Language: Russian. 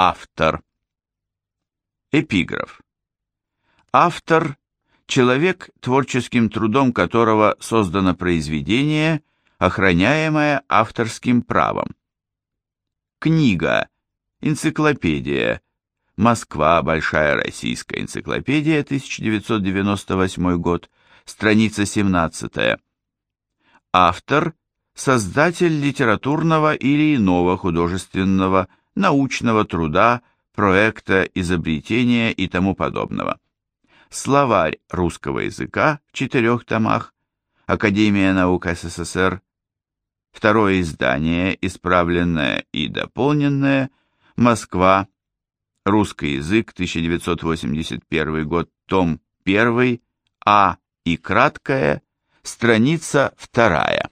Автор. Эпиграф. Автор – человек, творческим трудом которого создано произведение, охраняемое авторским правом. Книга. Энциклопедия. Москва. Большая российская энциклопедия. 1998 год. Страница 17. Автор – создатель литературного или иного художественного, научного труда, проекта, изобретения и тому подобного. Словарь русского языка в четырех томах, Академия наук СССР, второе издание, исправленное и дополненное, Москва, русский язык, 1981 год, том 1, А и краткое, страница вторая.